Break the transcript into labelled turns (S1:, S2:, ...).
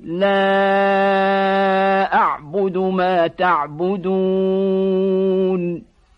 S1: لا أعبد ما تعبدون.